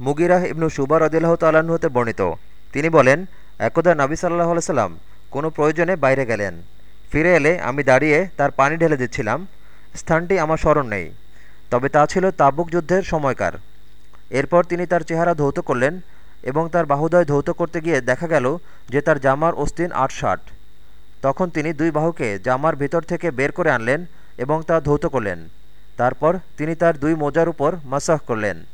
মুগিরাহ ইবনু সুবার রদিল্লাহ তাল্লাহ্ন হতে বর্ণিত। তিনি বলেন, একদা নাবি সাল্লাহ সাল্লাম কোনো প্রয়োজনে বাইরে গেলেন। ফিরে এলে আমি দাঁড়িয়ে তার পানি ঢেলে দিচ্ছিলাম। স্থানটি আমার স্মরণ নেই। তবে তা ছিল তাবুক যুদ্ধের সময়কার। এরপর তিনি তার চেহারা ধৌত করলেন এবং তার বাহুদয় ধৌত করতে গিয়ে দেখা গেল যে তার জামার অস্তিন আট ষাট তখন তিনি দুই বাহুকে জামার ভিতর থেকে বের করে আনলেন এবং তা ধৌত করলেন। তারপর তিনি তার দুই মোজার উপর মাসাহ করলেন।